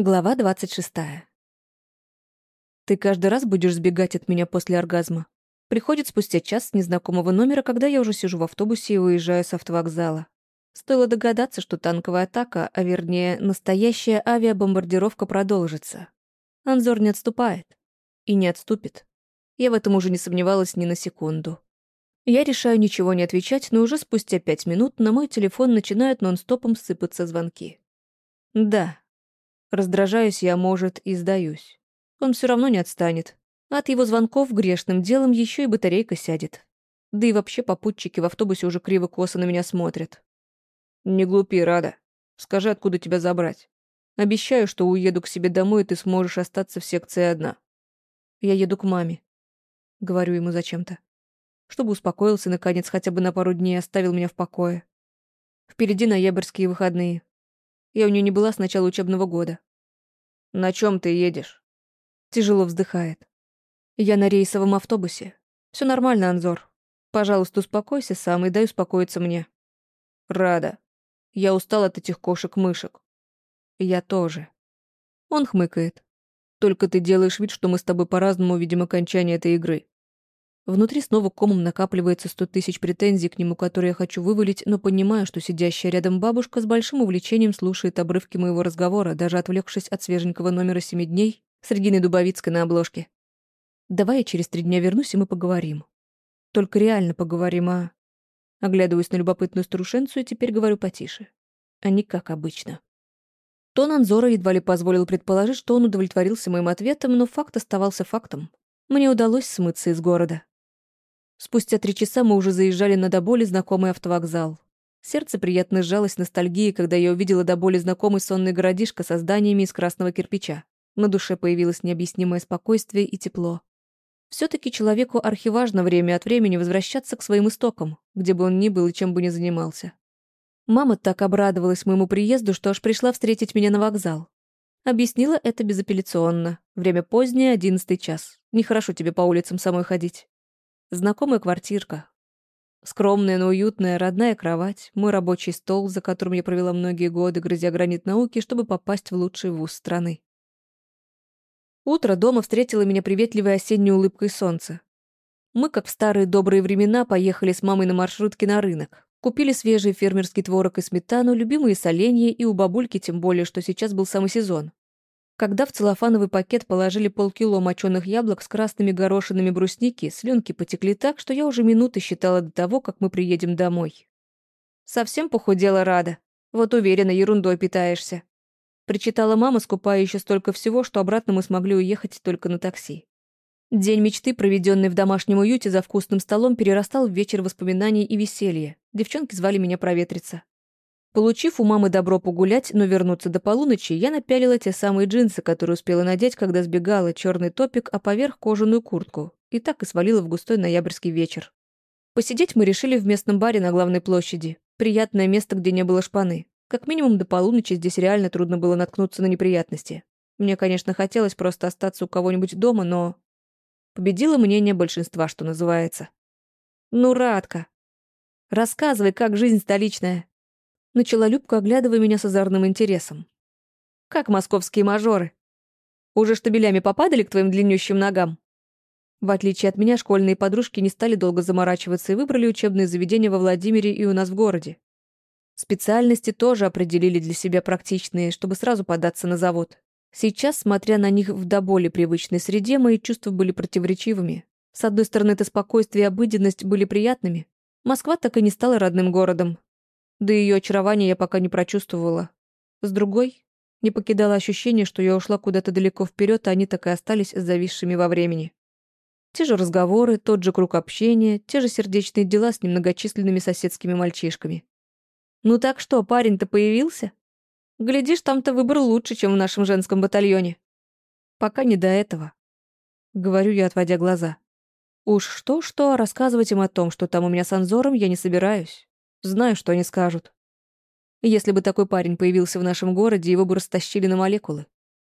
Глава 26. Ты каждый раз будешь сбегать от меня после оргазма. Приходит спустя час с незнакомого номера, когда я уже сижу в автобусе и уезжаю с автовокзала. Стоило догадаться, что танковая атака, а вернее, настоящая авиабомбардировка продолжится. Анзор не отступает. И не отступит. Я в этом уже не сомневалась ни на секунду. Я решаю ничего не отвечать, но уже спустя пять минут на мой телефон начинают нон-стопом сыпаться звонки. Да, Раздражаюсь я, может, и сдаюсь. Он все равно не отстанет. От его звонков грешным делом еще и батарейка сядет. Да и вообще попутчики в автобусе уже криво-косо на меня смотрят. «Не глупи, Рада. Скажи, откуда тебя забрать. Обещаю, что уеду к себе домой, и ты сможешь остаться в секции одна. Я еду к маме. Говорю ему зачем-то. Чтобы успокоился, наконец, хотя бы на пару дней оставил меня в покое. Впереди ноябрьские выходные. Я у нее не была с начала учебного года. «На чем ты едешь?» Тяжело вздыхает. «Я на рейсовом автобусе. Все нормально, Анзор. Пожалуйста, успокойся сам и дай успокоиться мне». «Рада. Я устал от этих кошек-мышек». «Я тоже». Он хмыкает. «Только ты делаешь вид, что мы с тобой по-разному видим окончание этой игры. Внутри снова комом накапливается сто тысяч претензий к нему, которые я хочу вывалить, но понимаю, что сидящая рядом бабушка с большим увлечением слушает обрывки моего разговора, даже отвлекшись от свеженького номера семи дней с Региной Дубовицкой на обложке. Давай я через три дня вернусь, и мы поговорим. Только реально поговорим, а... Оглядываюсь на любопытную старушенцу и теперь говорю потише. А не как обычно. Тон Анзора едва ли позволил предположить, что он удовлетворился моим ответом, но факт оставался фактом. Мне удалось смыться из города. Спустя три часа мы уже заезжали на до боли знакомый автовокзал. Сердце приятно сжалось ностальгией, когда я увидела до боли знакомый сонный городишко со зданиями из красного кирпича. На душе появилось необъяснимое спокойствие и тепло. Все-таки человеку архиважно время от времени возвращаться к своим истокам, где бы он ни был и чем бы ни занимался. Мама так обрадовалась моему приезду, что аж пришла встретить меня на вокзал. Объяснила это безапелляционно. Время позднее, одиннадцатый час. Нехорошо тебе по улицам самой ходить. Знакомая квартирка. Скромная, но уютная, родная кровать, мой рабочий стол, за которым я провела многие годы, грызя гранит науки, чтобы попасть в лучший вуз страны. Утро дома встретило меня приветливой осенней улыбкой солнца. Мы, как в старые добрые времена, поехали с мамой на маршрутке на рынок. Купили свежий фермерский творог и сметану, любимые соленья и у бабульки, тем более, что сейчас был самый сезон. Когда в целлофановый пакет положили полкило моченых яблок с красными горошинами брусники, слюнки потекли так, что я уже минуты считала до того, как мы приедем домой. «Совсем похудела Рада. Вот уверена, ерундой питаешься». Причитала мама, скупая еще столько всего, что обратно мы смогли уехать только на такси. День мечты, проведенный в домашнем уюте за вкусным столом, перерастал в вечер воспоминаний и веселья. Девчонки звали меня проветриться. Получив у мамы добро погулять, но вернуться до полуночи, я напялила те самые джинсы, которые успела надеть, когда сбегала, черный топик, а поверх кожаную куртку, и так и свалила в густой ноябрьский вечер. Посидеть мы решили в местном баре на главной площади. Приятное место, где не было шпаны. Как минимум до полуночи здесь реально трудно было наткнуться на неприятности. Мне, конечно, хотелось просто остаться у кого-нибудь дома, но... Победило мнение большинства, что называется. «Ну, Радка, рассказывай, как жизнь столичная. Начала Любка, оглядывая меня с озорным интересом. «Как московские мажоры? Уже штабелями попадали к твоим длиннющим ногам?» В отличие от меня, школьные подружки не стали долго заморачиваться и выбрали учебные заведения во Владимире и у нас в городе. Специальности тоже определили для себя практичные, чтобы сразу податься на завод. Сейчас, смотря на них в до боли привычной среде, мои чувства были противоречивыми. С одной стороны, это спокойствие и обыденность были приятными. Москва так и не стала родным городом, да и ее очарование я пока не прочувствовала. С другой, не покидало ощущение, что я ушла куда-то далеко вперед, а они так и остались зависшими во времени. Те же разговоры, тот же круг общения, те же сердечные дела с немногочисленными соседскими мальчишками. «Ну так что, парень-то появился? Глядишь, там-то выбор лучше, чем в нашем женском батальоне». «Пока не до этого», — говорю я, отводя глаза. «Уж что-что, рассказывать им о том, что там у меня с Анзором, я не собираюсь. Знаю, что они скажут. Если бы такой парень появился в нашем городе, его бы растащили на молекулы.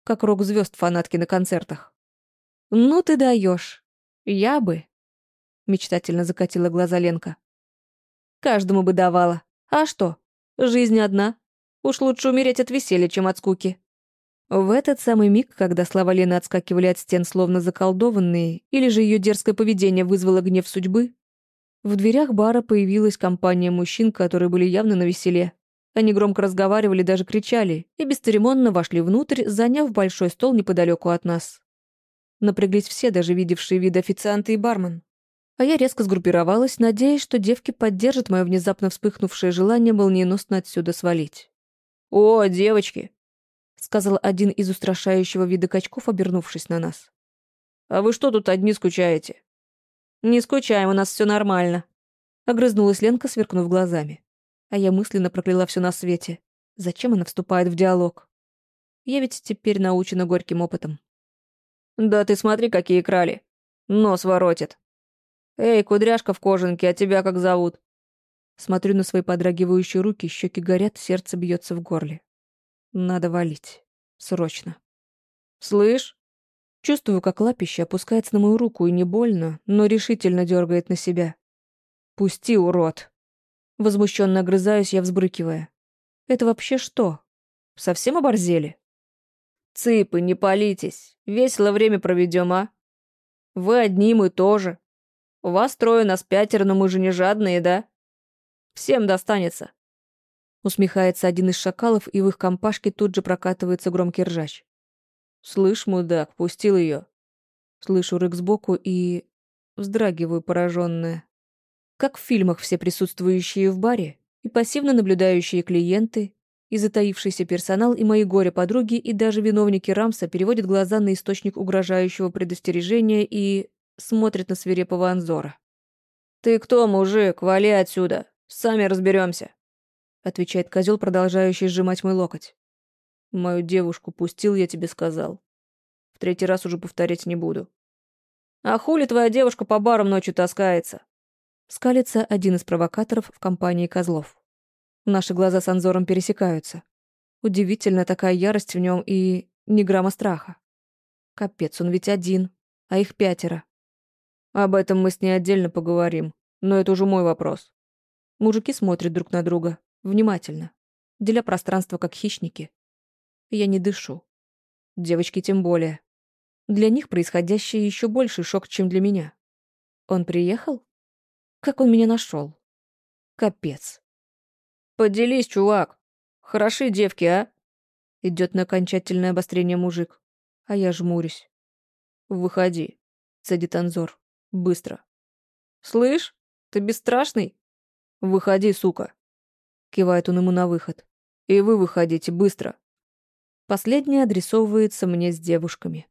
Как рок звезд фанатки на концертах. «Ну ты даешь. Я бы...» Мечтательно закатила глаза Ленка. «Каждому бы давала. А что? Жизнь одна. Уж лучше умереть от веселья, чем от скуки». В этот самый миг, когда слова Лены отскакивали от стен словно заколдованные, или же ее дерзкое поведение вызвало гнев судьбы, в дверях бара появилась компания мужчин, которые были явно на веселе. Они громко разговаривали, даже кричали, и бесцеремонно вошли внутрь, заняв большой стол неподалеку от нас. Напряглись все, даже видевшие вид официанты и бармен. А я резко сгруппировалась, надеясь, что девки поддержат мое внезапно вспыхнувшее желание молниеносно отсюда свалить. «О, девочки!» — сказал один из устрашающего вида качков, обернувшись на нас. «А вы что тут одни скучаете?» «Не скучаем, у нас все нормально», — огрызнулась Ленка, сверкнув глазами. А я мысленно прокляла все на свете. Зачем она вступает в диалог? Я ведь теперь научена горьким опытом. «Да ты смотри, какие крали! Нос воротит!» «Эй, кудряшка в кожанке, а тебя как зовут?» Смотрю на свои подрагивающие руки, щеки горят, сердце бьется в горле. Надо валить. Срочно. «Слышь?» Чувствую, как лапище опускается на мою руку и не больно, но решительно дергает на себя. «Пусти, урод!» Возмущенно огрызаюсь я, взбрыкивая. «Это вообще что? Совсем оборзели?» «Цыпы, не палитесь. Весело время проведем, а? Вы одни, мы тоже. У вас трое, нас пятеро, но мы же не жадные, да? Всем достанется. Усмехается один из шакалов, и в их компашке тут же прокатывается громкий ржач. «Слышь, мудак, пустил ее. Слышу рык сбоку и... вздрагиваю пораженная. Как в фильмах все присутствующие в баре, и пассивно наблюдающие клиенты, и затаившийся персонал, и мои горе-подруги, и даже виновники Рамса переводят глаза на источник угрожающего предостережения и... смотрят на свирепого Анзора. «Ты кто, мужик? Вали отсюда! Сами разберемся. — отвечает козел, продолжающий сжимать мой локоть. «Мою девушку пустил, я тебе сказал. В третий раз уже повторять не буду». «А хули твоя девушка по барам ночью таскается?» Скалится один из провокаторов в компании козлов. Наши глаза с Анзором пересекаются. Удивительно такая ярость в нем и ни грамма страха. Капец, он ведь один, а их пятеро. Об этом мы с ней отдельно поговорим, но это уже мой вопрос. Мужики смотрят друг на друга, Внимательно. Деля пространство как хищники. Я не дышу. Девочки тем более. Для них происходящее еще больший шок, чем для меня. Он приехал? Как он меня нашел? Капец. Поделись, чувак. Хороши девки, а? Идет на окончательное обострение мужик. А я жмурюсь. Выходи, цедит Анзор. Быстро. Слышь, ты бесстрашный? Выходи, сука. Кивает он ему на выход. «И вы выходите, быстро!» Последнее адресовывается мне с девушками.